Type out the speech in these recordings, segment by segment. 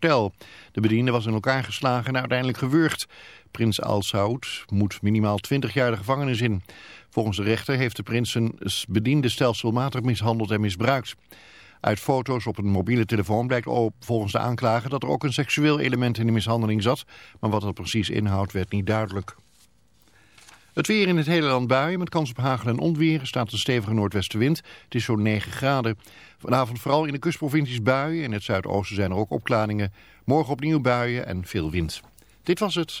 hotel. De bediende was in elkaar geslagen en uiteindelijk gewurgd. Prins Al Saud moet minimaal 20 jaar de gevangenis in. Volgens de rechter heeft de prins zijn bediende stelselmatig mishandeld en misbruikt. Uit foto's op een mobiele telefoon blijkt volgens de aanklager dat er ook een seksueel element in de mishandeling zat. Maar wat dat precies inhoudt werd niet duidelijk. Het weer in het hele land buien met kans op hagel en onweer. Er staat een stevige noordwestenwind. Het is zo'n 9 graden. Vanavond vooral in de kustprovincies buien. In het zuidoosten zijn er ook opklaringen. Morgen opnieuw buien en veel wind. Dit was het.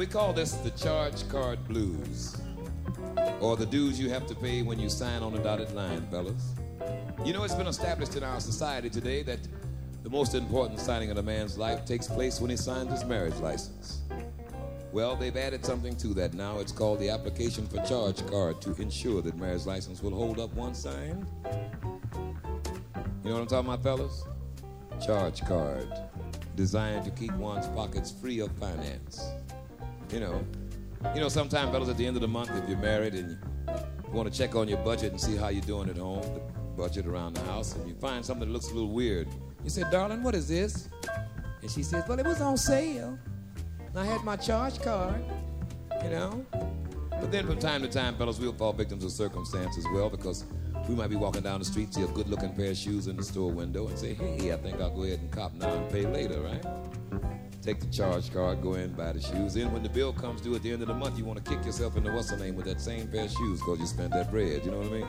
We call this the charge card blues, or the dues you have to pay when you sign on the dotted line, fellas. You know, it's been established in our society today that the most important signing in a man's life takes place when he signs his marriage license. Well, they've added something to that now. It's called the application for charge card to ensure that marriage license will hold up once signed. You know what I'm talking about, fellas? Charge card. Designed to keep one's pockets free of finance. You know, you know, sometimes, fellas, at the end of the month, if you're married and you want to check on your budget and see how you're doing at home, the budget around the house, and you find something that looks a little weird, you say, "Darling, what is this?" And she says, "Well, it was on sale. And I had my charge card, you know." But then, from time to time, fellas, we'll fall victims of circumstance as well because we might be walking down the street, see a good-looking pair of shoes in the store window, and say, "Hey, I think I'll go ahead and cop now and pay later, right?" Take the charge card, go in, buy the shoes. Then when the bill comes due at the end of the month, you want to kick yourself in the what's name with that same pair of shoes because you spent that bread. You know what I mean?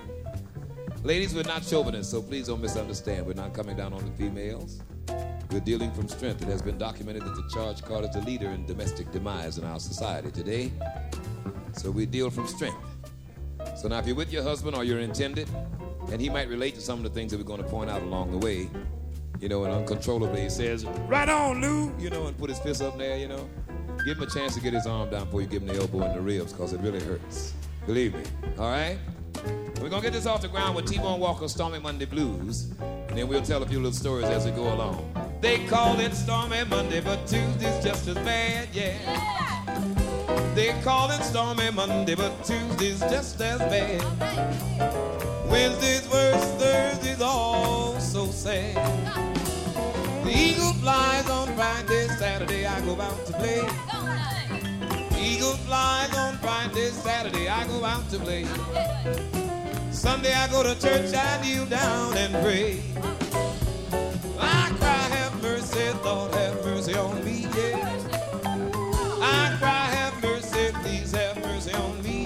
Ladies, we're not chauvinists, so please don't misunderstand. We're not coming down on the females. We're dealing from strength. It has been documented that the charge card is the leader in domestic demise in our society today. So we deal from strength. So now if you're with your husband or your intended, and he might relate to some of the things that we're going to point out along the way, you know, and uncontrollably he says, right on, Lou, you know, and put his fist up there, you know. Give him a chance to get his arm down before you give him the elbow in the ribs, because it really hurts. Believe me. All right? We're going to get this off the ground with T-Bone Walker's Stormy Monday Blues, and then we'll tell a few little stories as we go along. They call it Stormy Monday, but Tuesday's just as bad, yeah. They call it Stormy Monday, but Tuesday's just as bad. Wednesday's worse, Thursday's all so sad. Flies on Friday, Saturday I go out to play. Eagle flies on Friday, Saturday I go out to play. Sunday I go to church, I kneel down and pray. I cry, have mercy, Lord, have mercy on me, yeah. I cry, have mercy, please have mercy on me.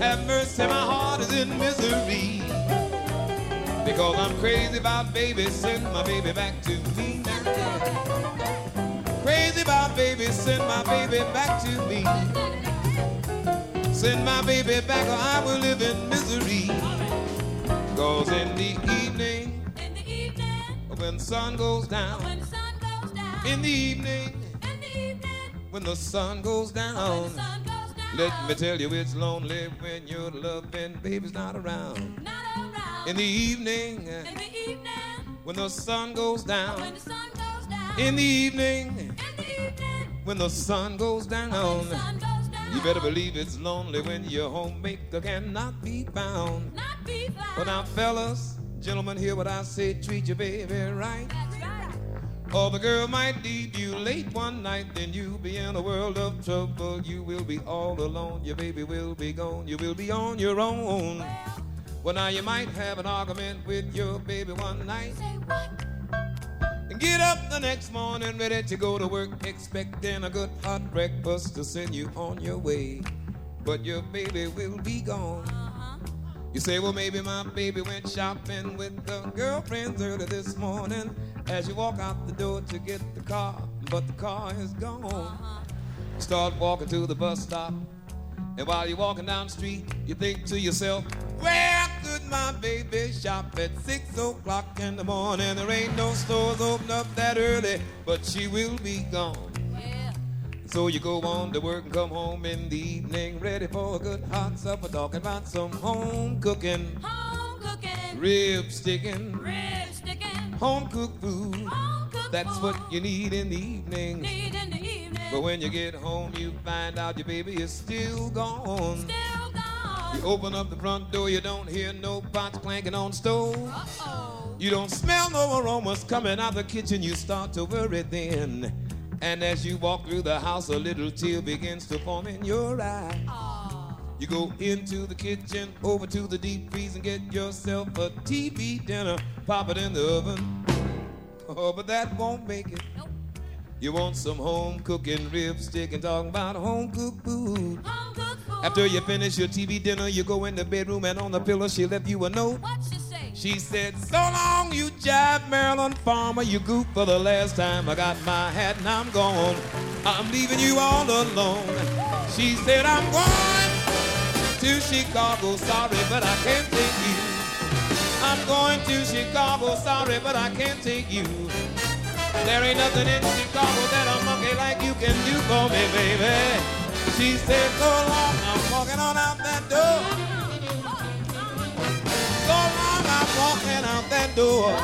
Have mercy, my heart is in misery. Because I'm crazy about baby, send my baby back to me. Crazy about baby, send my baby back to me. Send my baby back or I will live in misery. Cause in the evening, In the evening, when the sun goes down, when the sun goes down. in the evening, In the evening, when the sun goes down, the sun goes down. let me tell you it's lonely when your loving baby's not around. Not around. In the evening, In the evening, when the sun goes down. when the sun goes down. in the evening, In the evening, when the sun goes down. when the sun goes down. you better believe it's lonely when your homemaker cannot be found. Not be found. But now, fellas, gentlemen, hear what I say. Treat your baby right. Or the girl might leave you late one night, then you'll be in a world of trouble. You will be all alone. Your baby will be gone. You will be on your own. Well, now you might have an argument with your baby one night. Say what? And get up the next morning ready to go to work, expecting a good hot breakfast to send you on your way. But your baby will be gone. Uh-huh. You say, well, maybe my baby went shopping with the girlfriends early this morning as you walk out the door to get the car, but the car is gone. Uh-huh. Start walking to the bus stop, and while you're walking down the street, you think to yourself, where could my baby shop at six o'clock in the morning? There ain't no stores open up that early, but she will be gone. Yeah. So you go on to work and come home in the evening, ready for a good hot supper, talking about some home cooking, Home cooking. rib sticking, Rib sticking. home cooked food. Home cooked That's food. what you need in the evening. Need in the evening. But when you get home, you find out your baby is still gone. Still gone. You open up the front door, you don't hear no pots clanking on stove. Uh-oh. You don't smell no aromas coming out the kitchen, you start to worry then. And as you walk through the house, a little tear begins to form in your eye. You go into the kitchen, over to the deep freeze, and get yourself a TV dinner. Pop it in the oven. Oh, but that won't make it. Nope. You want some home cooking rib stick and talking about home cooked food. Home cooked food. After you finish your TV dinner, you go in the bedroom and on the pillow she left you a note. What you say? She said, So long, you jive Maryland farmer. You goop for the last time. I got my hat and I'm gone. I'm leaving you all alone. She said, I'm going to Chicago. Sorry, but I can't take you. I'm going to Chicago. Sorry, but I can't take you. There ain't nothing in Chicago that a monkey like you can do for me, baby. She said, So long, I'm walking on out that door. So long, I'm walking out that door.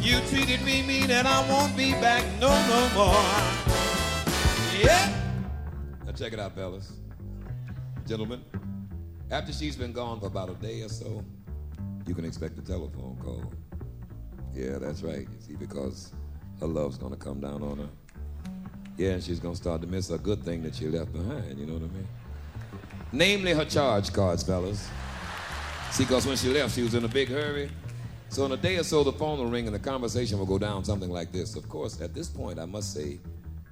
You treated me mean and I won't be back no, no more. Yeah. Now check it out, fellas. Gentlemen, after she's been gone for about a day or so, you can expect a telephone call. Yeah, that's right. You see, because her love's gonna come down on her. Yeah, and she's gonna start to miss a good thing that she left behind, you know what I mean? Namely her charge cards, fellas. See, because when she left, she was in a big hurry. So in a day or so, the phone will ring and the conversation will go down something like this. Of course, at this point, I must say,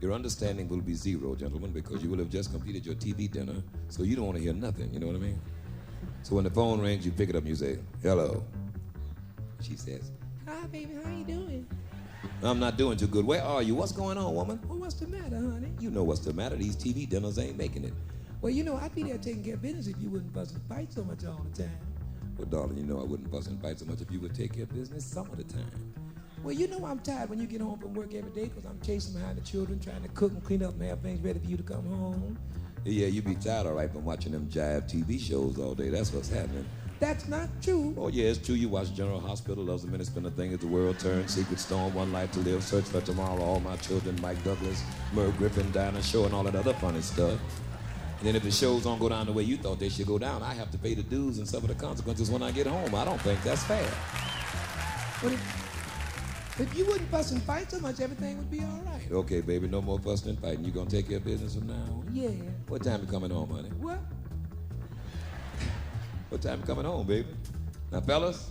your understanding will be zero, gentlemen, because you will have just completed your TV dinner, so you don't want to hear nothing, you know what I mean? So when the phone rings, you pick it up and you say, hello. She says, hi, baby, how you doing? I'm not doing too good. Where are you? What's going on, woman? Well, what's the matter, honey? You know what's the matter. These TV dinners ain't making it. Well, you know, I'd be there taking care of business if you wouldn't fuss and fight so much all the time. Well, darling, you know I wouldn't fuss and fight so much if you would take care of business some of the time. Well, you know I'm tired when you get home from work every day because I'm chasing behind the children, trying to cook and clean up and have things ready for you to come home. Yeah, you'd be tired, all right, from watching them jive TV shows all day. That's what's happening. That's not true. Oh, yeah, it's true. You watch General Hospital, Loves a Minute, Spin a Thing as the World Turns, Secret Storm, One Life to Live, Search for Tomorrow, All My Children, Mike Douglas, Merv Griffin, Dinah Show, and all that other funny stuff. And then if the shows don't go down the way you thought they should go down, I have to pay the dues and suffer the consequences when I get home. I don't think that's fair. If you wouldn't fuss and fight so much, everything would be all right. Okay, baby, no more fussing and fighting. You gonna take care of business from now on? Yeah. What time you coming home, honey? What? what time you coming home, baby? Now, fellas,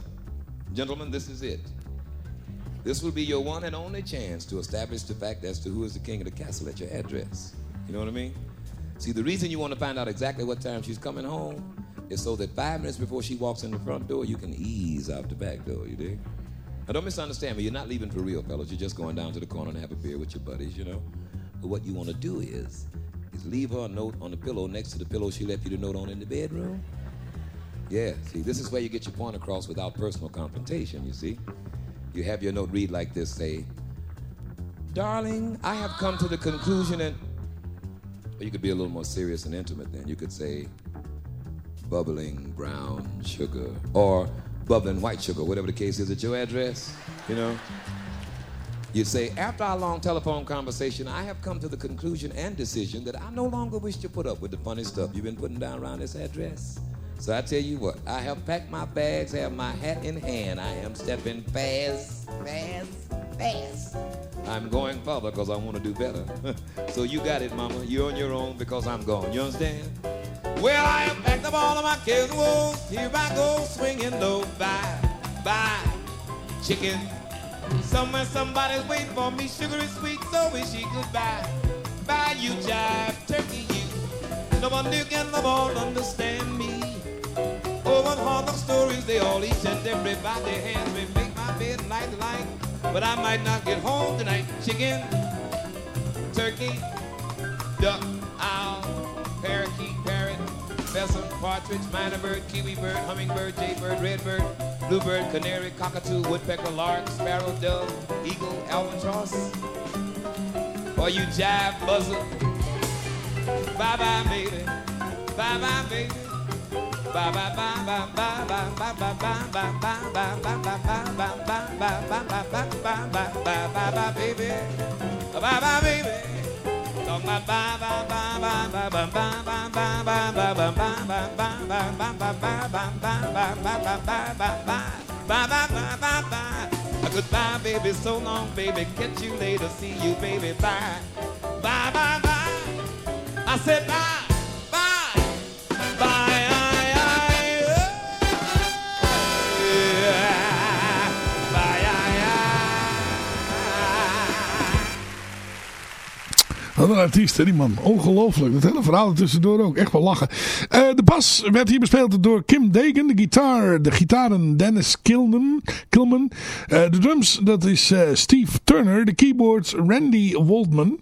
gentlemen, this is it. This will be your one and only chance to establish the fact as to who is the king of the castle at your address. You know what I mean? See, the reason you want to find out exactly what time she's coming home is so that five minutes before she walks in the front door, you can ease out the back door, you dig? Now, don't misunderstand me. You're not leaving for real, fellas. You're just going down to the corner and have a beer with your buddies, you know? But what you want to do is, is leave her a note on the pillow next to the pillow she left you the note on in the bedroom. Yeah, see, this is where you get your point across without personal confrontation, you see? You have your note read like this, say, Darling, I have come to the conclusion and you could be a little more serious and intimate then. You could say, bubbling brown sugar. Or bubbling white sugar, whatever the case is, at your address, you know. You say, after our long telephone conversation, I have come to the conclusion and decision that I no longer wish to put up with the funny stuff you've been putting down around this address. So I tell you what, I have packed my bags, have my hat in hand. I am stepping fast, fast, I'm going further because I want to do better. so you got it, Mama. You're on your own because I'm gone. You understand? Well, I am packed up all of my cares and woes. Here I go, swinging low. Bye, bye, chicken. Somewhere somebody's waiting for me. Sugar is sweet, so is she. Goodbye, bye, you jive turkey, you. No one can love all understand me. Oh, one what of stories they all each and everybody has me. Make my bed light like but I might not get home tonight. Chicken, turkey, duck, owl, parakeet, parrot, pheasant, partridge, minor bird, kiwi bird, hummingbird, jaybird, redbird, bluebird, canary, cockatoo, woodpecker, lark, sparrow, dove, eagle, albatross. Or you jive buzzard. Bye bye, baby. Bye bye, baby. Goodbye, baby, so long, baby. Catch you later, see you, baby. Bye, bye, bye, bye. I said bye. Wat een artiest, die man. Ongelooflijk. Dat hele verhaal tussendoor ook. Echt wel lachen. Eh, de bas werd hier bespeeld door Kim Degen. De gitaar, de gitaren Dennis Kilman. Kilman. Eh, de drums, dat is eh, Steve Turner. De keyboards, Randy Waldman.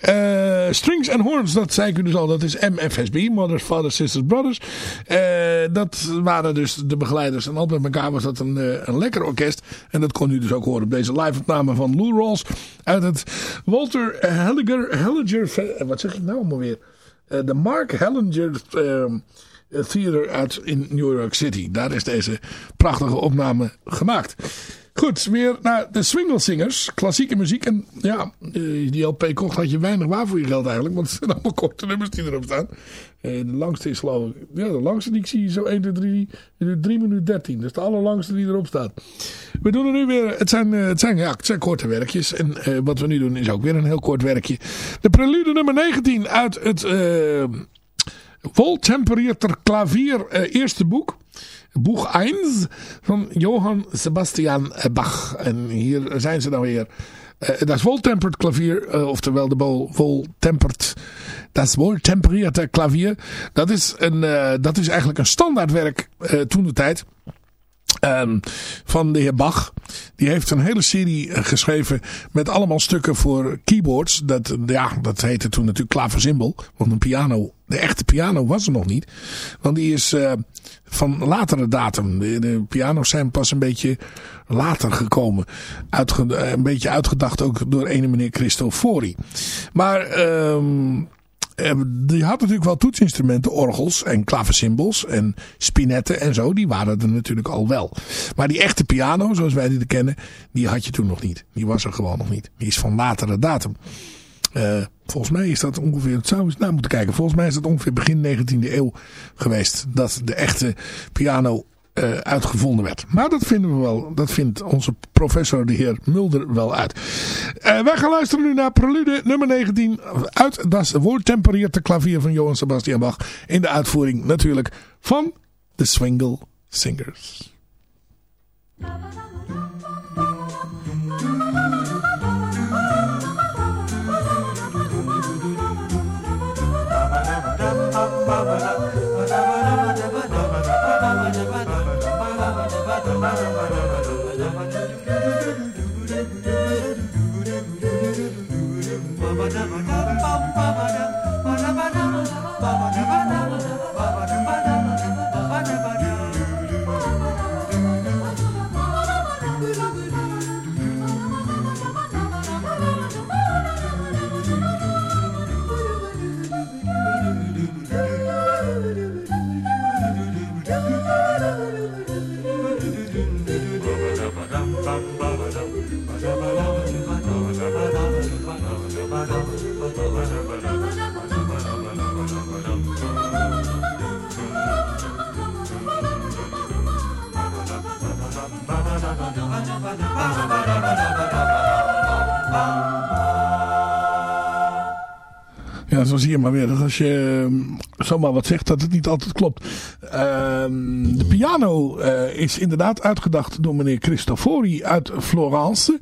Eh, strings and Horns, dat zei ik dus al, dat is MFSB, Mothers, Fathers, Sisters, Brothers. Eh, dat waren dus de begeleiders en altijd met elkaar was dat een, eh, een lekker orkest. En dat kon u dus ook horen op deze live-opname van Lou Rawls uit het Walter Helliger, Helliger wat zeg ik nou allemaal weer? de Mark Hellinger... Ehm, Theater uit in New York City. Daar is deze prachtige opname gemaakt. Goed, weer naar de Swinglesingers. Klassieke muziek. En ja, eh, die LP kocht had je weinig waar voor je geld eigenlijk. Want het zijn allemaal korte nummers die erop staan. Eh, de langste is geloof ik... Ja, de langste die ik zie zo 1, 2, 3, 3 minuten 13. Dat is de allerlangste die erop staat. We doen er nu weer... Het zijn, eh, het zijn, ja, het zijn korte werkjes. En wat we nu doen is ook weer een heel kort werkje. De prelude nummer 19 uit het... Uh, Voltemperator Klavier eerste boek. Boeg 1 van Johann Sebastian Bach. En hier zijn ze dan weer. Eh, dat is voltemperd klavier, eh, oftewel de bol woltemperd, dat woltemperierte klavier. Dat is, een, eh, dat is eigenlijk een standaardwerk toen de tijd. Ehm, van de heer Bach. Die heeft een hele serie eh, geschreven met allemaal stukken voor keyboards. Dat, ja, dat heette toen natuurlijk klaverzimbel. Want een piano, de echte piano was er nog niet. Want die is eh, van latere datum. De, piano's zijn pas een beetje later gekomen. Eh, een beetje uitgedacht ook door ene meneer Cristofori. Maar... Ehm, Ehm, je had natuurlijk wel toetsinstrumenten, orgels en klaversymbols en spinetten en zo. Die waren er natuurlijk al wel. Maar die echte piano, zoals wij die kennen, die had je toen nog niet. Die was er gewoon nog niet. Die is van latere datum. Eh, volgens mij is dat ongeveer, het zou eens naar moeten kijken. Volgens mij is dat ongeveer begin 19e eeuw geweest. Dat de echte piano eh, uitgevonden werd. Maar dat vinden we wel, dat vindt onze professor de heer Mulder wel uit. Eh, wij gaan luisteren nu naar prelude nummer 19 uit Das Wohltemperierte Klavier van Johann Sebastian Bach. In de uitvoering natuurlijk van de Swingle Singers. Ja, zo zie maar weer dat als je eh, zomaar wat zegt dat het niet altijd klopt. Ehm, de piano eh, is inderdaad uitgedacht door meneer Cristofori uit Florence.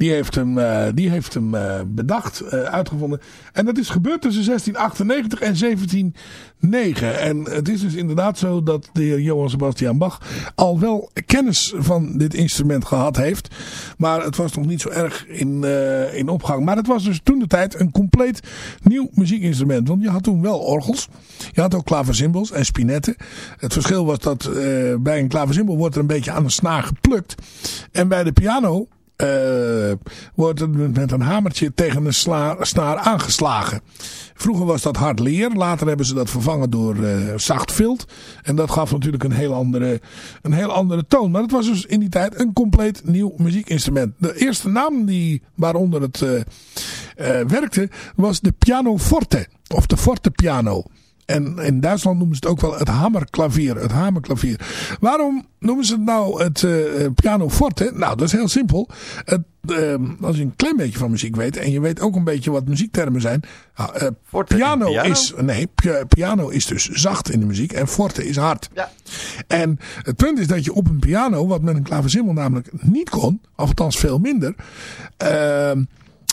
Die heeft hem, eh, die heeft hem eh, bedacht, eh, uitgevonden. En dat is gebeurd tussen 1698 en 1709. En het is dus inderdaad zo dat de heer Johann Sebastian Bach al wel kennis van dit instrument gehad heeft. Maar het was nog niet zo erg in, in opgang. Maar het was dus toen de tijd een compleet nieuw muziekinstrument. Want je had toen wel orgels. Je had ook klaversymbals en spinetten. Het verschil was dat bij een klaversymbal wordt er een beetje aan een snaar geplukt. En bij de piano eh, wordt het met een hamertje tegen een sla- snaar aangeslagen. Vroeger was dat hard leer. Later hebben ze dat vervangen door eh, zacht vilt. En dat gaf natuurlijk een heel, andere, een heel andere toon. Maar het was dus in die tijd een compleet nieuw muziekinstrument. De eerste naam die, waaronder het eh, werkte was de pianoforte. Of de forte piano. En in Duitsland noemen ze het ook wel het hamerklavier. Het hamerklavier. Waarom noemen ze het nou het eh, pianoforte? Nou, dat is heel simpel. Het, eh, als je een klein beetje van muziek weet. En je weet ook een beetje wat muziektermen zijn. eh, Forte piano, piano? is... Nee, pi- piano is dus zacht in de muziek. En forte is hard. Ja. En het punt is dat je op een piano, wat met een klaversymbol namelijk niet kon. Of althans veel minder.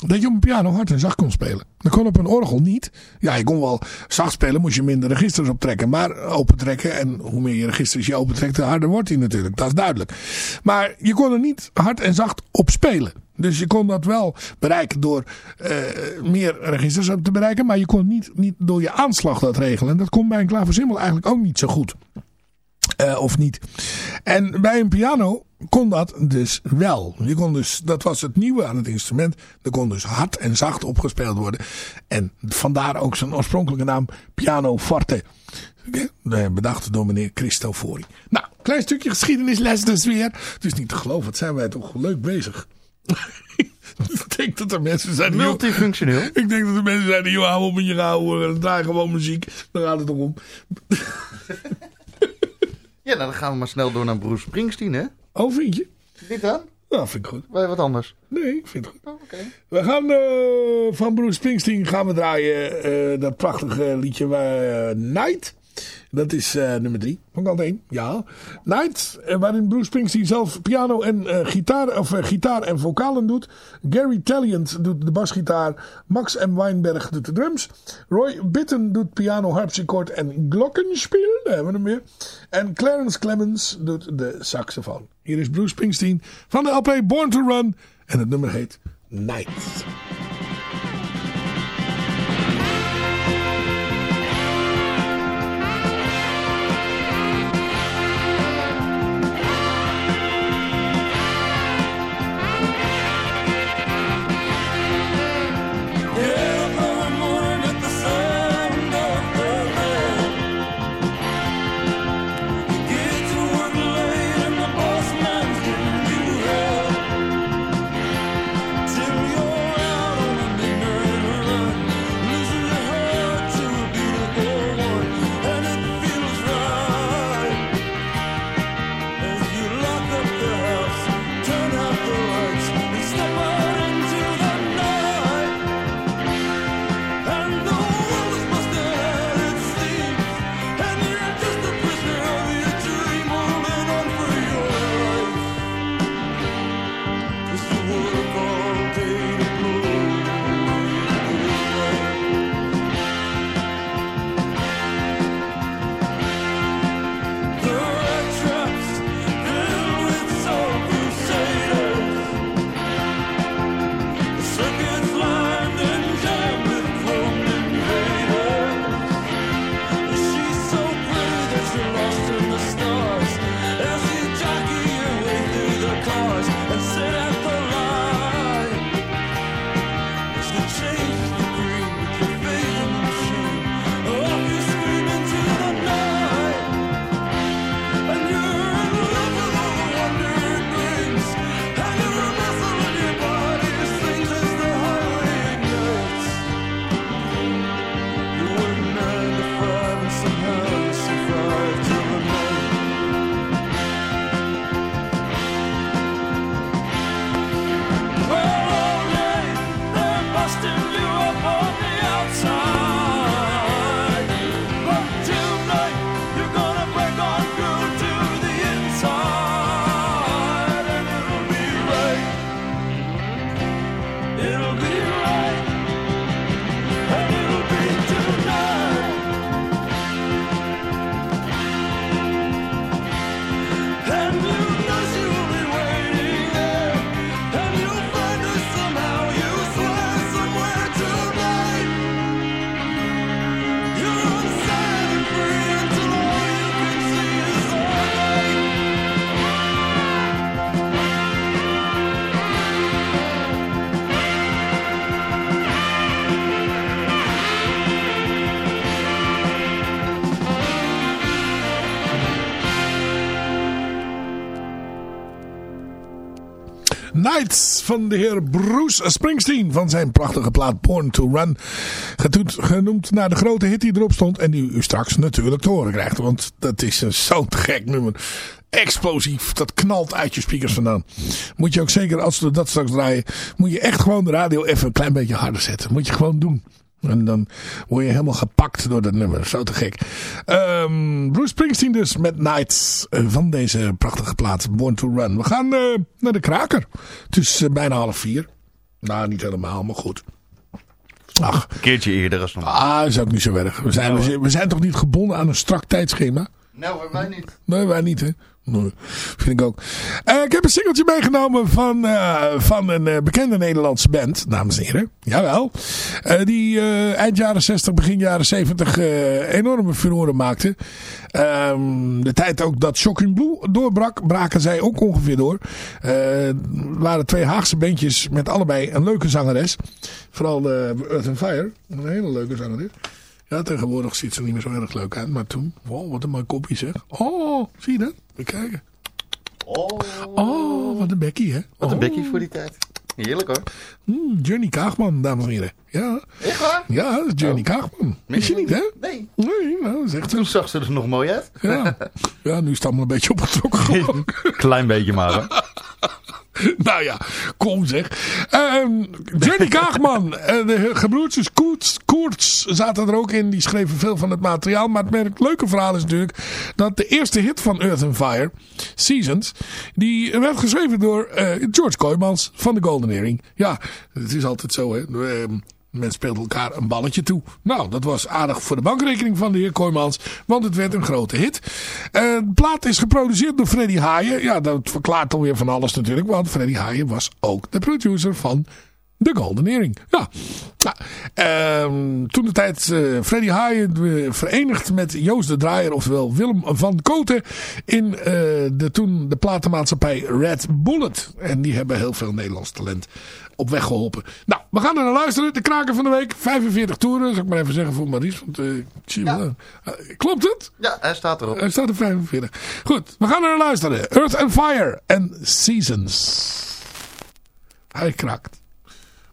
Dat je op een piano hard en zacht kon spelen. Dat kon op een orgel niet. Ja, je kon wel zacht spelen, moest je minder registers optrekken. Maar opentrekken, en hoe meer je registers je opentrekt, hoe harder wordt hij natuurlijk. Dat is duidelijk. Maar je kon er niet hard en zacht op spelen. Dus je kon dat wel bereiken door eh, meer registers op te bereiken. Maar je kon niet, niet door je aanslag dat regelen. En dat kon bij een klaversymbol eigenlijk ook niet zo goed. Eh, of niet. En bij een piano kon dat dus wel. Je kon dus, dat was het nieuwe aan het instrument. Er kon dus hard en zacht opgespeeld worden. En vandaar ook zijn oorspronkelijke naam pianoforte. Oké, eh, Bedacht door meneer Cristofori. Nou, klein stukje geschiedenisles dus weer. Het is niet te geloven, wat zijn wij toch leuk bezig. Ik denk dat er mensen zijn die... Multifunctioneel. Ik denk dat er mensen zijn die joh, hou op met je gauw, draai gewoon muziek. Daar gaat het toch om. Ja, nou, dan gaan we maar snel door naar Bruce Springsteen, hè? Oh, vind je? Dit dan? Nou, vind ik goed. Wij wat anders. Nee, ik vind het goed. Oh, oké. We gaan eh, van Bruce Springsteen gaan we draaien eh, dat prachtige liedje eh, Night. Dat is eh, nummer drie van kant 1. Ja. Night, eh, waarin Bruce Springsteen zelf piano en eh, gitaar, of, gitaar en vocalen doet. Gary Taliant doet de basgitaar. Max M. Weinberg doet de drums. Roy Bitten doet piano, harpsichord en glockenspiel. Daar hebben we hem weer. En Clarence Clemens doet de saxofoon. Hier is Bruce Springsteen van de LP Born to Run. En het nummer heet Night. Van de heer Bruce Springsteen van zijn prachtige plaat Born to Run. Genoemd naar de grote hit die erop stond en die u straks natuurlijk te horen krijgt. Want dat is een zo'n gek nummer. Explosief, dat knalt uit je speakers vandaan. Moet je ook zeker, als we dat straks draaien, moet je echt gewoon de radio even een klein beetje harder zetten. Moet je gewoon doen. En dan word je helemaal gepakt door dat nummer. Zo te gek. Ehm, Bruce Springsteen dus met Nights eh, van deze prachtige plaat Born to Run. We gaan eh, naar de kraker. Het is eh, bijna half vier. Nou, niet helemaal, maar goed. Ach, Een keertje eerder als normaal. ah, is ook niet zo erg. We zijn, we zijn- we zijn toch niet gebonden aan een strak tijdschema? Nou, wij niet. Nee, wij niet, hè? Vind ik ook. Eh, ik heb een singeltje meegenomen van, eh, van een eh, bekende Nederlandse band, dames en heren. Jawel. Die eind jaren 60, begin jaren 70 eh, enorme furoren maakte. Ehm, de tijd ook dat Shocking Blue doorbrak, braken zij ook ongeveer door. Waren twee Haagse bandjes met allebei een leuke zangeres. Vooral Earth and Fire, een hele leuke zangeres. Ja, tegenwoordig ziet ze er niet meer zo erg leuk uit. Maar toen, wow, wat een mooi kopje zeg. Oh, zie je dat? Even kijken. Oh, wat een bekkie hè. Wat een Oh. bekkie voor die tijd. Heerlijk hoor. Mm, Journey Kaagman, dames en heren. Ja, Echt waar? ja dat is Journey Kaagman. Wist je niet hè? Nee. Nee, nou, dat is echt. Toen zag ze er nog mooi uit. Ja. ja, nu is het allemaal een beetje opgetrokken. Klein beetje maar hè. nou ja, kom zeg. Ehm Jenny Kaagman, en de gebroeders Koerts, Koerts zaten er ook in. Die schreven veel van het materiaal. Maar het leuke verhaal is natuurlijk dat de eerste hit van Earth and Fire, Seasons, die werd geschreven door eh, George Kooijmans van de Golden Earring. Ja, het is altijd zo hè. Men speelt elkaar een balletje toe. Nou, dat was aardig voor de bankrekening van de heer Kooijmans. Want het werd een grote hit. Eh, de plaat is geproduceerd door Freddy Haaien. Ja, dat verklaart alweer van alles natuurlijk. Want Freddy Haaien was ook de producer van de Golden Earring. Ja. Nou, ehm, toen de tijd eh, Freddy Haaien eh, verenigd met Joost de Draaier. Oftewel Willem van Koten. In eh, de, toen de platenmaatschappij Red Bullet. En die hebben heel veel Nederlands talent op weg geholpen. Nou, we gaan er naar luisteren. De kraker van de week. 45 toeren. Zal ik maar even zeggen voor Maries. Want, klopt het? Ja, hij staat erop. Er staat er 45. Goed, we gaan er naar luisteren. Earth and Fire en Seasons. Hij kraakt.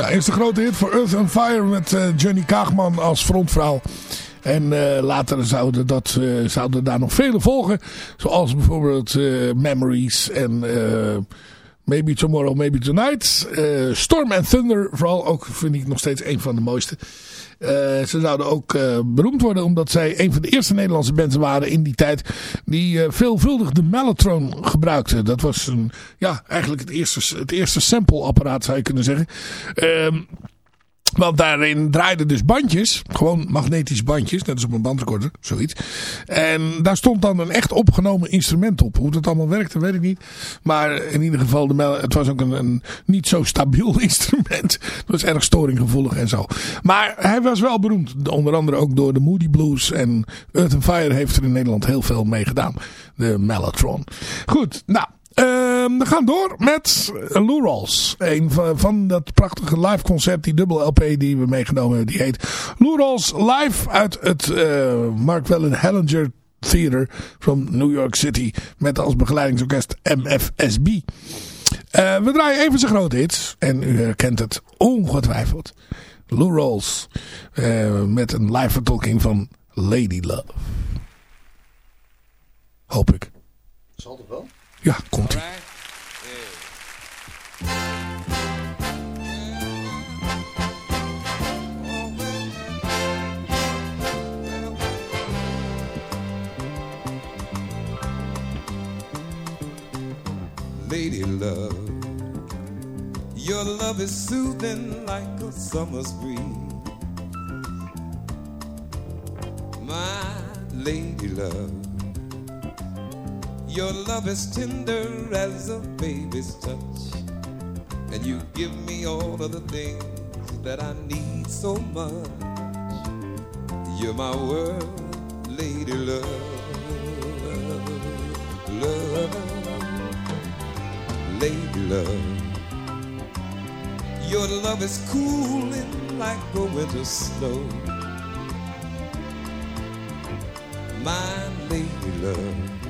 Ja, eerste grote hit voor Earth and Fire met eh, Johnny Kaagman als frontvrouw. En eh, later zouden, dat, eh, zouden daar nog vele volgen. Zoals bijvoorbeeld Memories en Maybe Tomorrow, Maybe Tonight. Storm and Thunder vooral ook vind ik nog steeds een van de mooiste. Eh, ze zouden ook eh, beroemd worden omdat zij een van de eerste Nederlandse bands waren in die tijd. Die eh, veelvuldig de Mellotron gebruikten. Dat was een, ja, eigenlijk het eerste, het eerste sampleapparaat zou je kunnen zeggen. Ehm want daarin draaiden dus bandjes. Gewoon magnetische bandjes. Net als op een bandrecorder. Zoiets. En daar stond dan een echt opgenomen instrument op. Hoe dat allemaal werkte weet ik niet. Maar in ieder geval. De het was ook een, een niet zo stabiel instrument. Het was erg storinggevoelig en zo. Maar hij was wel beroemd. Onder andere ook door de Moody Blues. En Earth and Fire heeft er in Nederland heel veel mee gedaan. De Mellotron. Goed. Nou. Ehm, we gaan door met Lou Rawls. Een van, van dat prachtige live concert, die dubbel LP die we meegenomen hebben. Die heet Lou Rawls live uit het eh, Mark Wellen Hellinger Theater from New York City. Met als begeleidingsorkest MFSB. Eh, we draaien even zijn grote hits. En u herkent het ongetwijfeld. Lou Rawls. eh, met een live vertolking van Lady Love. Hoop ik. Zal het wel? Ja, komt ie. Lady love, your love is soothing like a summer's breeze. My lady love, your love is tender as a baby's touch, and you give me all of the things that I need so much. You're my world, lady love, love lady love. Your love is cooling like the winter snow. My lady love.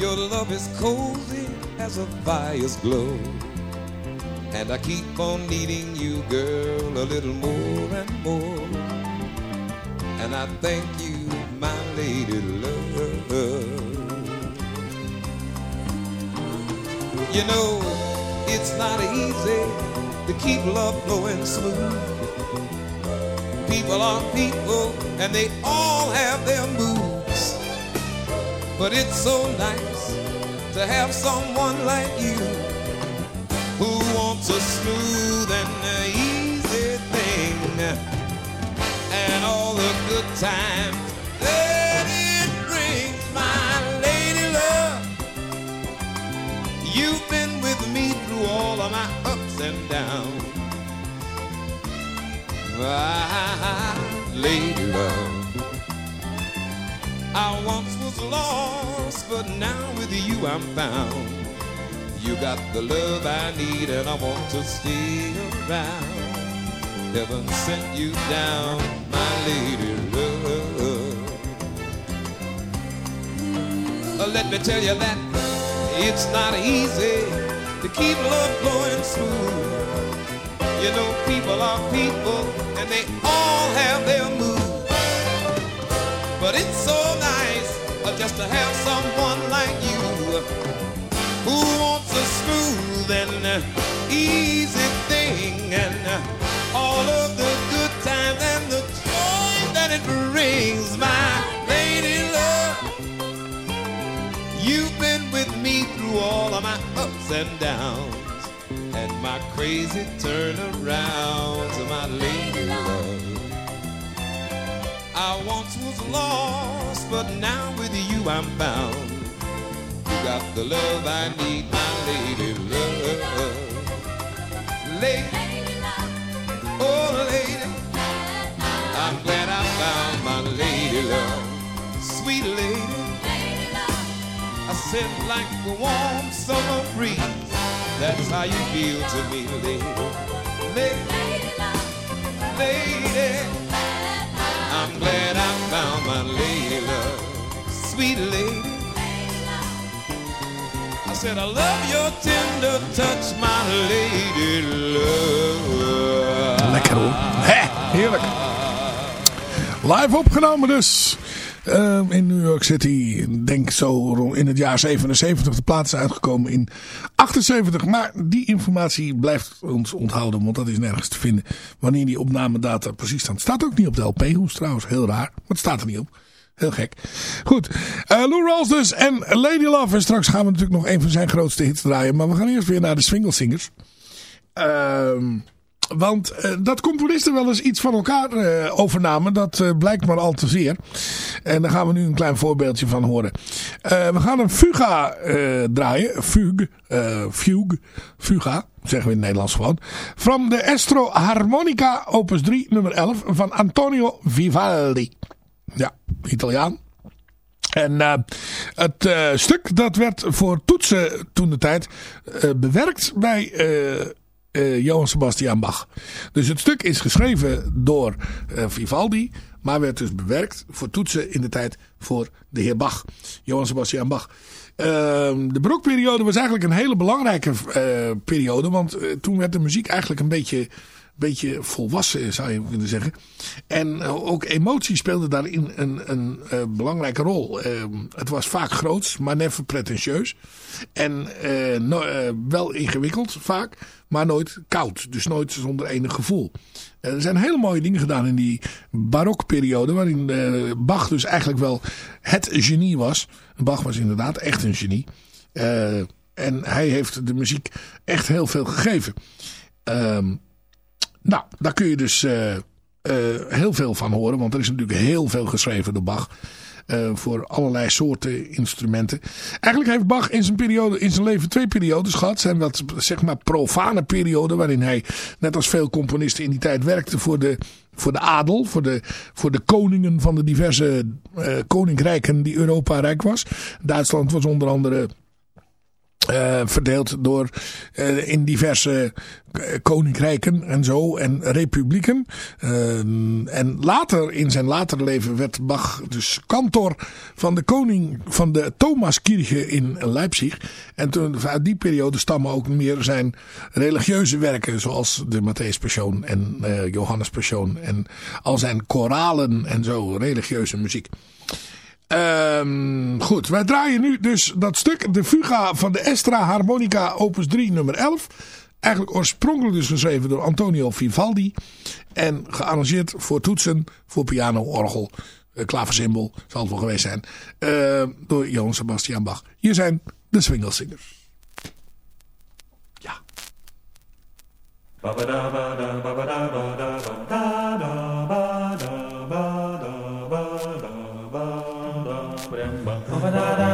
Your love is cozy as a fire's glow. And I keep on needing you, girl, a little more and more. And I thank you, my lady love. You know, it's not easy to keep love flowing smooth. People are people and they all have their moods. But it's so nice to have someone like you who wants a smooth and easy thing. And all the good times that it brings, my lady love. You've been with me through all of my ups and downs. My lady love. I was lost, but now with you I'm found. You got the love I need, and I want to stay around. Heaven sent you down, my lady love. Let me tell you that it's not easy to keep love going smooth. You know, people are people, and they all have their moods. But it's so just to have someone like you who wants a smooth and easy thing and all of the good times and the joy that it brings, my lady love. You've been with me through all of my ups and downs and my crazy turnarounds, my lady love. I once was lost but now with you I'm bound. You got the love I need, my lady love. Lady, oh lady, I'm glad I found my lady love, sweet lady. I sit like a warm summer breeze. That's how you feel to me, lady, lady, lady. I'm glad I found my lady. I said, I love your tender touch, my love. Lekker hoor. Heerlijk. Live opgenomen dus. Ehm, in New York City, denk zo in het jaar 77, de plaats is uitgekomen in 78. Maar die informatie blijft ons onthouden, want dat is nergens te vinden. Wanneer die opnamedata precies staat. Staat ook niet op de LP-hoes trouwens, heel raar. Maar het staat er niet op. Heel gek. Goed. Eh, Lou Rawls dus en Lady Love. En straks gaan we natuurlijk nog een van zijn grootste hits draaien. Maar we gaan eerst weer naar de swinglesingers. Ehm... Want eh, dat componisten wel eens iets van elkaar eh, overnamen. Dat blijkt maar al te zeer. En daar gaan we nu een klein voorbeeldje van horen. we gaan een fuga draaien. Fugue. fug, Fuga. Zeggen we in het Nederlands gewoon. Van de Estro Harmonica opus 3 nummer 11 van Antonio Vivaldi. Ja, Italiaan. En eh, het eh, stuk dat werd voor toetsen toen de tijd eh, bewerkt bij Johan Sebastian Bach. Dus het stuk is geschreven door Vivaldi, maar werd dus bewerkt voor toetsen in de tijd voor de heer Bach. Johan Sebastian Bach. Ehm, de broekperiode was eigenlijk een hele belangrijke periode, want toen werd de muziek eigenlijk een beetje beetje volwassen zou je kunnen zeggen. En eh, ook emotie speelde daarin een, een, eh, belangrijke rol. Ehm, het was vaak groots, maar never pretentieus. En eh, wel ingewikkeld vaak, maar nooit koud. Dus nooit zonder enig gevoel. er zijn hele mooie dingen gedaan in die barokperiode. Waarin Bach dus eigenlijk wel het genie was. Bach was inderdaad echt een genie. en hij heeft de muziek echt heel veel gegeven. Ehm, nou, daar kun je dus eh, eh, heel veel van horen. Want er is natuurlijk heel veel geschreven door Bach. Eh, voor allerlei soorten instrumenten. Eigenlijk heeft Bach in zijn, periode, in zijn leven twee periodes gehad. Zijn wat zeg maar profane periode, waarin hij, net als veel componisten in die tijd, werkte voor de, voor de adel. Voor de, voor de koningen van de diverse koninkrijken die Europa rijk was. Duitsland was onder andere uh, verdeeld door, eh, in diverse eh, koninkrijken en zo en republieken. En later, in zijn later leven, werd Bach dus kantor van de koning van de Thomaskirche in Leipzig. En toen, uit die periode stammen ook meer zijn religieuze werken, zoals de Matthäus-persoon en Johannes-persoon en al zijn koralen en zo, religieuze muziek. Um, goed, wij draaien nu dus dat stuk, de fuga van de Estra Harmonica opus 3 nummer 11. Eigenlijk oorspronkelijk dus geschreven door Antonio Vivaldi. En gearrangeerd voor toetsen, voor piano, orgel, eh, klaversymbol, zal het wel geweest zijn. Eh, door Johan Sebastian Bach. Hier zijn de Swingelsingers. Ja. Ba Navadada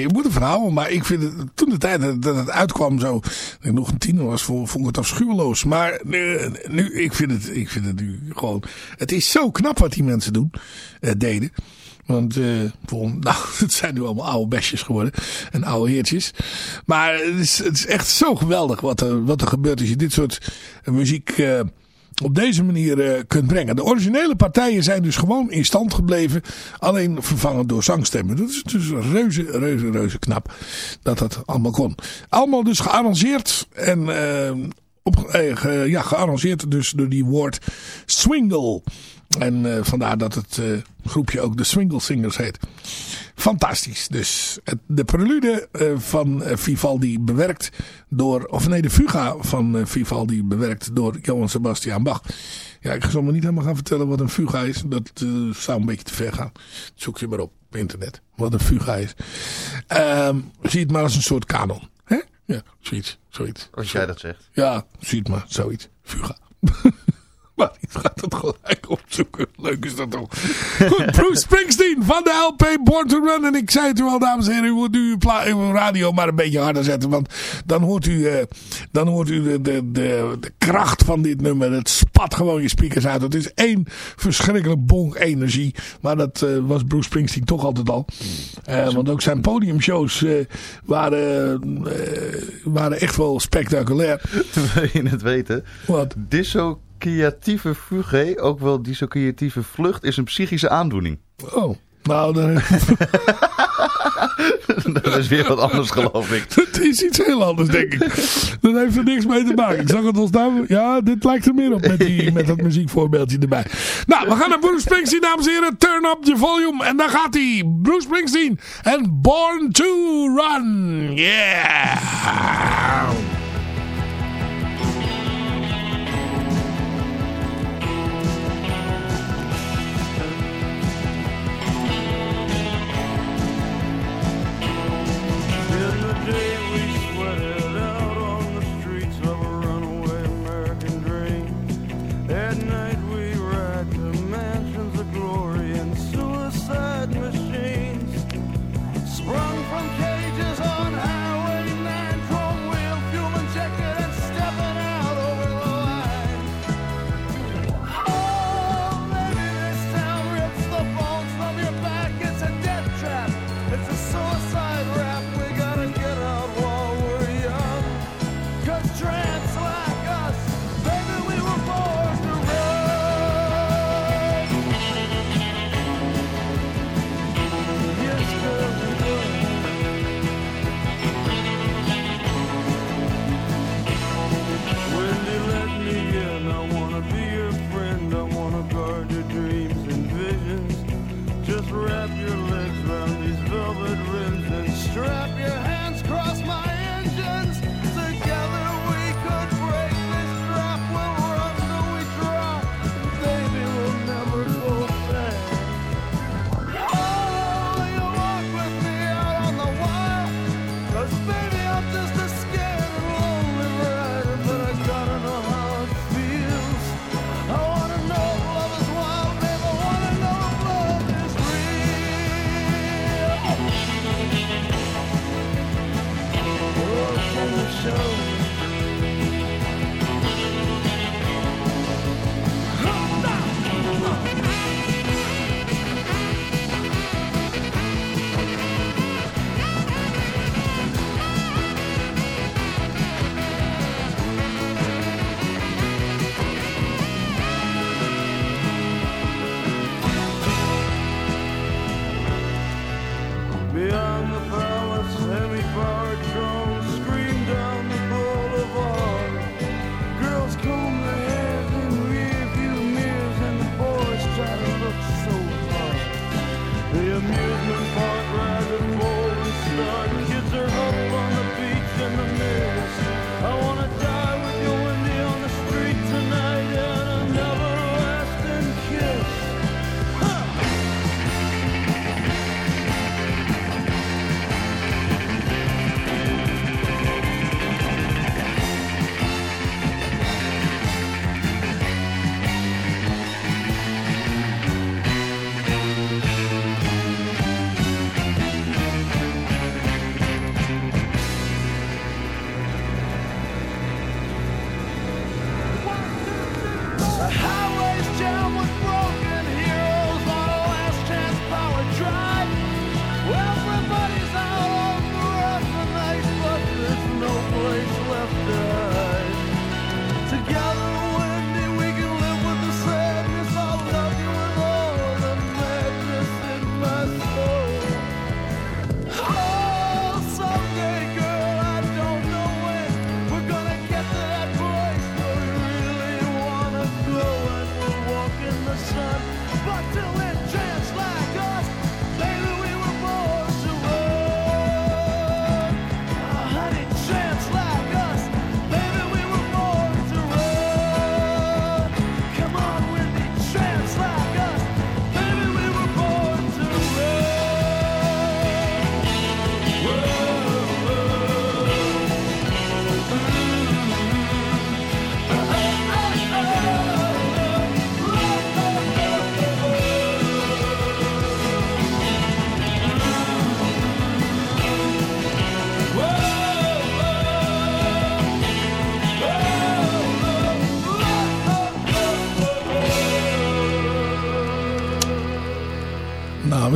Je moet ervan maar ik vind het, toen de tijd dat het uitkwam zo, dat ik nog een tiener was, vond, ik het afschuweloos. Maar nu, ik, vind het, ik vind het nu gewoon, het is zo knap wat die mensen doen, eh, deden. Want eh nou, het zijn nu allemaal oude besjes geworden. En oude heertjes. Maar het is, het is echt zo geweldig wat er, wat er gebeurt als je dit soort muziek eh, op deze manier eh, kunt brengen. De originele partijen zijn dus gewoon in stand gebleven. Alleen vervangen door zangstemmen. Dat is dus reuze, reuze, reuze knap. Dat dat allemaal kon. Allemaal dus gearrangeerd. En eh, op, ge- ja, gearrangeerd dus door die woord Swingle. En eh, vandaar dat het eh, groepje ook de Swingle Singers heet. Fantastisch. Dus het, de prelude eh, van Vivaldi bewerkt door... Of nee, de fuga van Vivaldi bewerkt door Johann Sebastian Bach. Ja, ik zal me niet helemaal gaan vertellen wat een fuga is. Dat zou een beetje te ver gaan. Zoek je maar op op internet. Wat een fuga is. Ehm, zie het maar als een soort kanon. Hè? Ja, zoiets. zoiets. Als jij dat zegt. Ja, zie het maar. Zoiets. Fuga. Maar ik ga het gelijk opzoeken. Leuk is dat toch. Goed, Bruce Springsteen van de LP Born to Run. En ik zei het u al, dames en heren. U moet nu uw, radio maar een beetje harder zetten. Want dan hoort u, eh, dan hoort u de, de, de, de kracht van dit nummer. Het spat gewoon je speakers uit. Het is één verschrikkelijk bonk energie. Maar dat eh, was Bruce Springsteen toch altijd al. Eh, want ook zijn podiumshows waren, waren echt wel spectaculair. Wil je het weten? Wat? Dissociatieve fuge, ook wel dissociatieve vlucht, is een psychische aandoening. Oh, nou, dan, dat is weer wat anders, geloof ik. het is iets heel anders, denk ik. Dat heeft er niks mee te maken. Ik zag het ons nou, ja, dit lijkt er meer op met, die, met dat muziekvoorbeeldje erbij. Nou, we gaan naar Bruce Springsteen, dames en heren. Turn up the volume. En daar gaat hij. Bruce Springsteen en Born to Run. Yeah. At night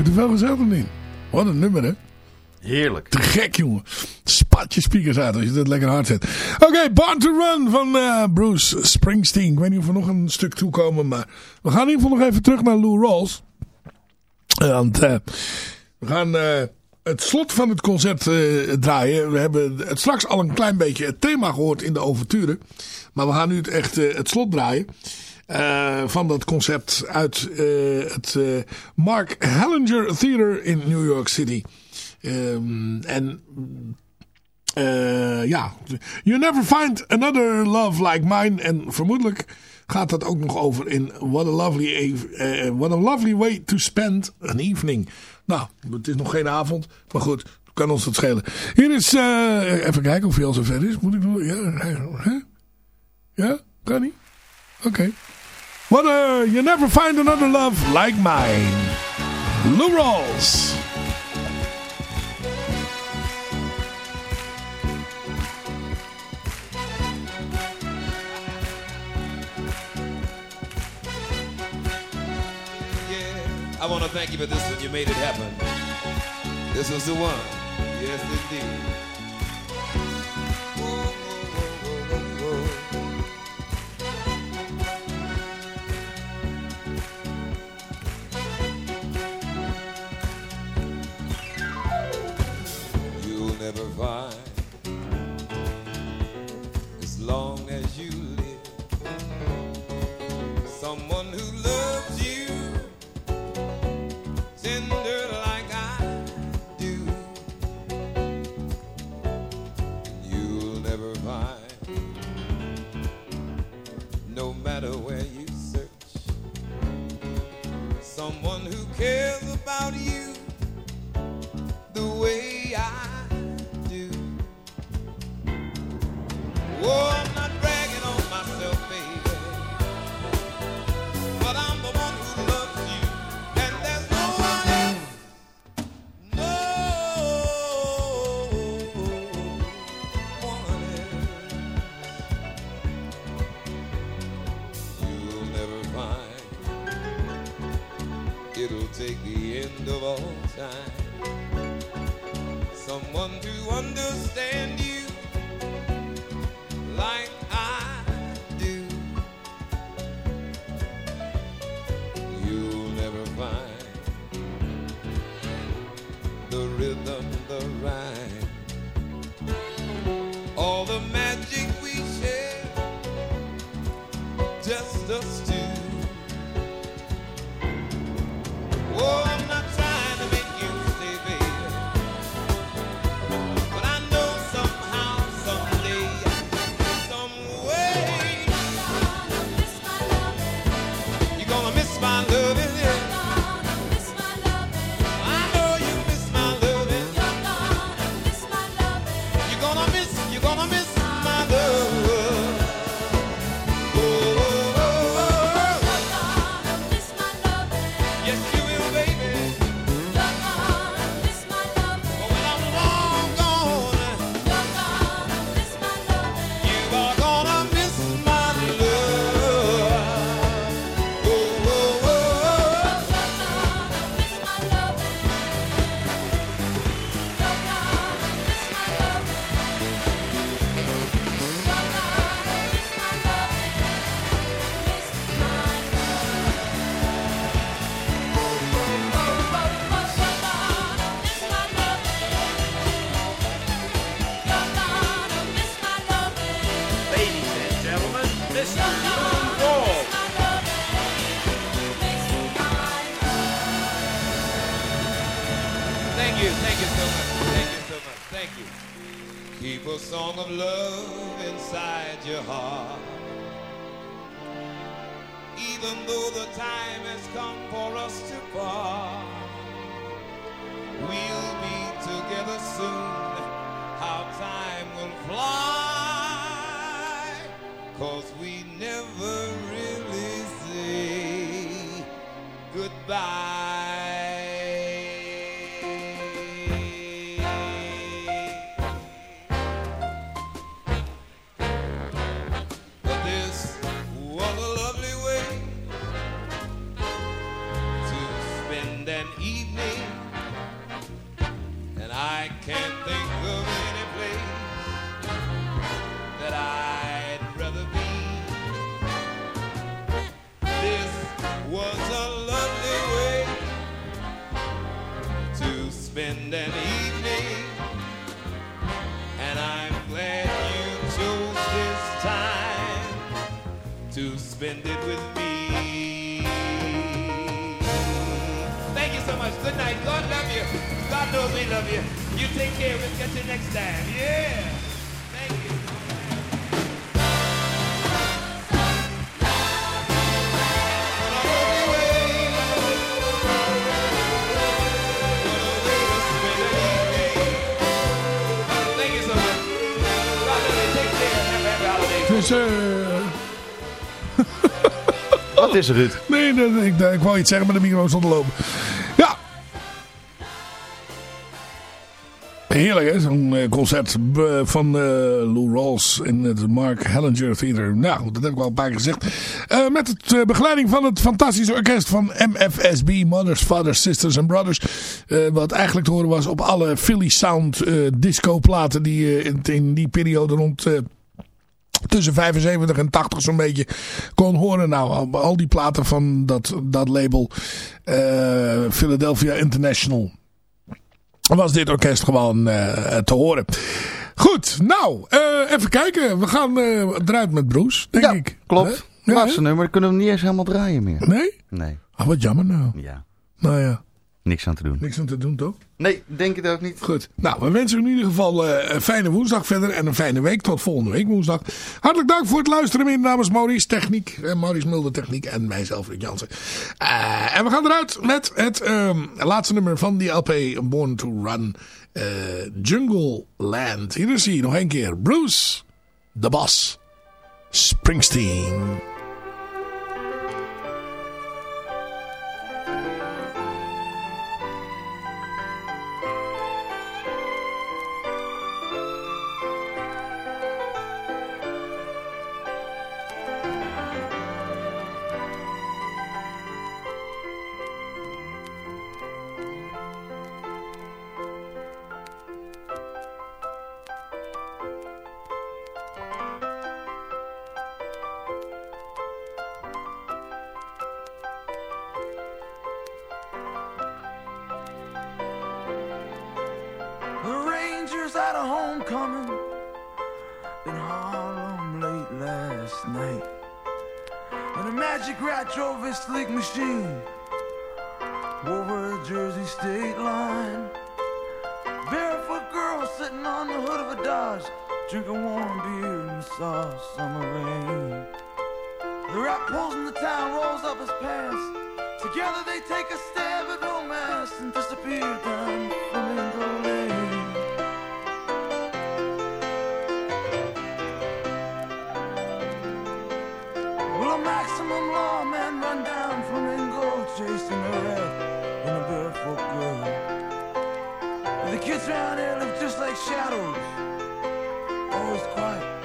Te veel gezegd of niet? Wat een nummer, hè? Heerlijk. Te gek, jongen. Spat je speakers uit als je dat lekker hard zet. Oké, Born to Run van eh, Bruce Springsteen. Ik weet niet of we nog een stuk toekomen, maar we gaan in ieder geval nog even terug naar Lou Rawls. Want eh, we gaan eh, het slot van het concert draaien. We hebben het straks al een klein beetje het thema gehoord in de overture. Maar we gaan nu het echt het slot draaien. Eh, van dat concept uit eh, het eh, Mark Hellinger Theater in New York City. Ehm, en ja, You Never Find Another Love Like Mine. En vermoedelijk gaat dat ook nog over in What a Lovely, what a lovely Way to Spend an Evening. Nou, het is nog geen avond, maar goed, kan ons dat schelen. Hier is, even kijken of hij al zover is. Moet ik nog, ja? Ja, kan niet? Oké. A, uh, You Never Find Another Love Like Mine. Lou Rawls. Yeah, I want to thank you for this one. You made it happen. This was the one. Yes, indeed. Never find love you. You take care. We'll catch you next time. Yeah. Thank you. Thank you so much. God love you. Take care. Have a happy holiday. Dus, eh... Wat is er, Ruud? Nee, nee, nee, ik, ik wou iets zeggen, maar de microfoon stond te lopen. Heerlijk, hè? Zo'n eh, concert eh, van eh, Lou Rawls in het Mark Hellinger Theater. Nou, goed, dat heb ik al een paar gezegd. Met het begeleiding van het fantastische orkest van MFSB, Mothers, Fathers, Sisters and Brothers. Wat eigenlijk te horen was op alle Philly Sound disco platen die in, in die periode rond... tussen 75 en 80 zo'n beetje kon horen. Nou, al, die platen van dat, dat label Philadelphia International was dit orkest gewoon eh, te horen. Goed, nou, eh, even kijken. We gaan eh, eruit met Bruce, denk Ja, ik. klopt. Hè? Ja, Laatste nummer kunnen we hem niet eens helemaal draaien meer. Nee? Nee. Ah, wat jammer nou. Ja. Nou ja, Niks aan te doen. niks aan te doen toch? Nee, denk het ook niet. Goed. Nou, we wensen u in ieder geval eh, een fijne woensdag verder en een fijne week. Tot volgende week woensdag. Hartelijk dank voor het luisteren. Mijn naam is Maurice Techniek. eh, Maurice Mulder Techniek en mijzelf, Ruud Jansen. Eh, en we gaan eruit met het ehm, laatste nummer van die LP Born to Run. eh, Jungle Land. Hier is hij nog een keer. Bruce, de Bas, Springsteen. Homecoming in Harlem late last night. And a magic rat drove his sleek machine over a Jersey state line. Barefoot girl sitting on the hood of a Dodge, drinking warm beer in the soft summer rain. The rat pulls in the town, rolls up his pants. Together they take a stab at romance and disappear down Flamingo chasing a a barefoot girl? The kids around here live just like shadows, always quiet,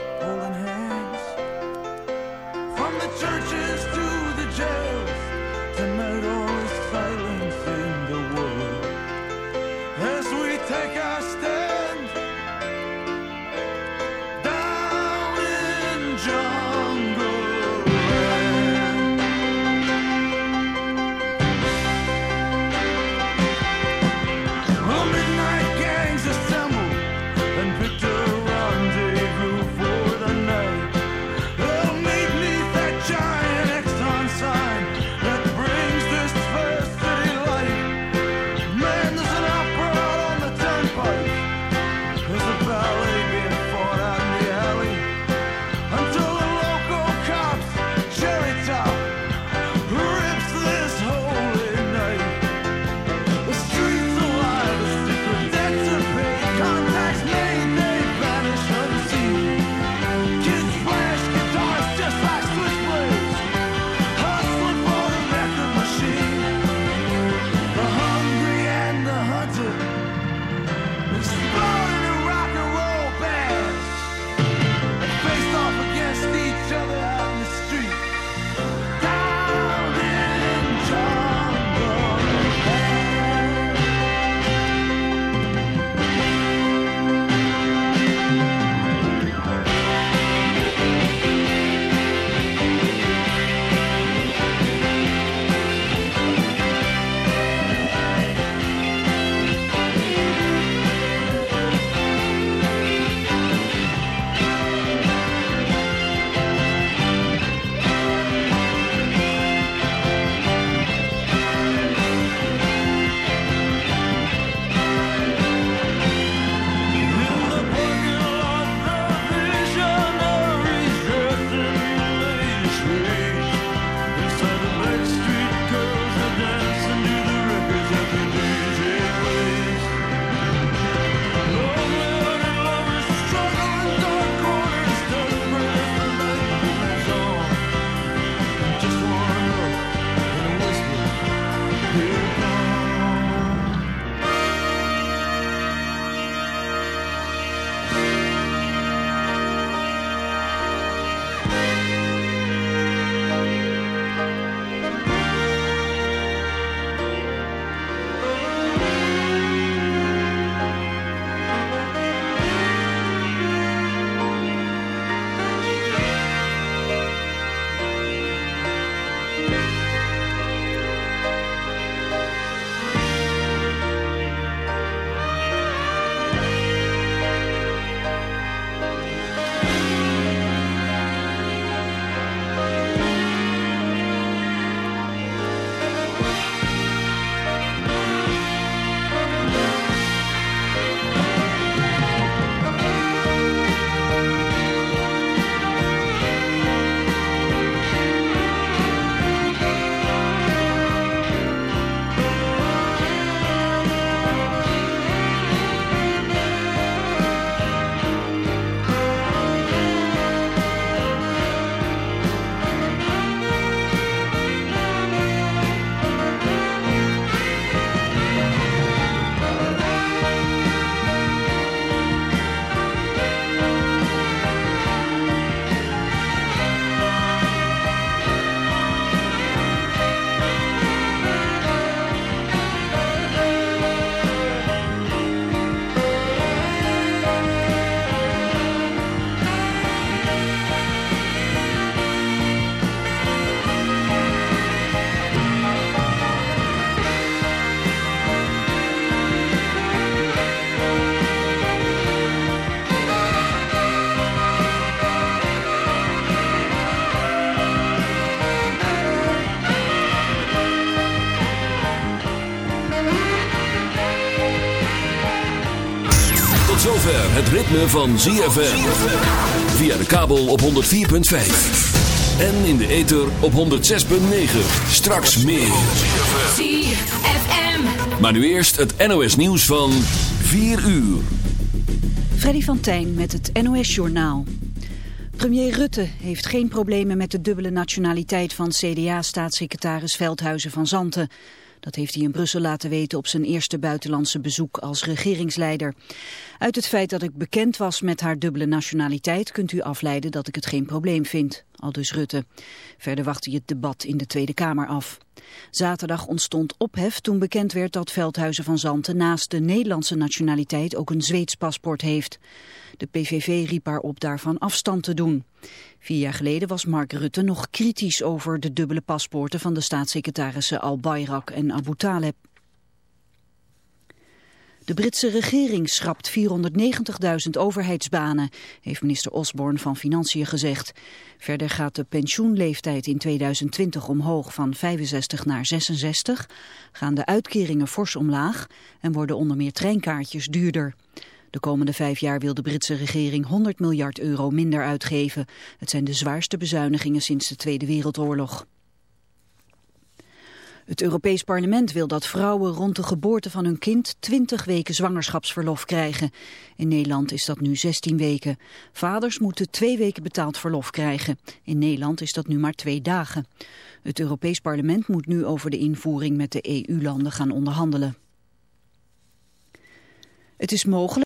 het ritme van ZFM. Via de kabel op 104.5. En in de ether op 106.9. Straks meer. ZFM. Maar nu eerst het NOS nieuws van 4 uur. Freddy van Tijn met het NOS Journaal. Premier Rutte heeft geen problemen met de dubbele nationaliteit van CDA-staatssecretaris Veldhuizen van Zanten. Dat heeft hij in Brussel laten weten op zijn eerste buitenlandse bezoek als regeringsleider. Uit het feit dat ik bekend was met haar dubbele nationaliteit kunt u afleiden dat ik het geen probleem vind, aldus Rutte. Verder wacht hij het debat in de Tweede Kamer af. Zaterdag ontstond ophef toen bekend werd dat Veldhuizen van Zanten naast de Nederlandse nationaliteit ook een Zweeds paspoort heeft. De PVV riep haar op daarvan afstand te doen. Vier jaar geleden was Mark Rutte nog kritisch over de dubbele paspoorten van de staatssecretarissen Al Bayrak en Abu Taleb. De Britse regering schrapt 490.000 overheidsbanen, heeft minister Osborne van Financiën gezegd. Verder gaat de pensioenleeftijd in 2020 omhoog van 65 naar 66, gaan de uitkeringen fors omlaag en worden onder meer treinkaartjes duurder. De komende vijf jaar wil de Britse regering 100 miljard euro minder uitgeven. Het zijn de zwaarste bezuinigingen sinds de Tweede Wereldoorlog. Het Europees Parlement wil dat vrouwen rond de geboorte van hun kind 20 weken zwangerschapsverlof krijgen. In Nederland is dat nu 16 weken. Vaders moeten twee weken betaald verlof krijgen. In Nederland is dat nu maar twee dagen. Het Europees Parlement moet nu over de invoering met de EU-landen gaan onderhandelen. Het is mogelijk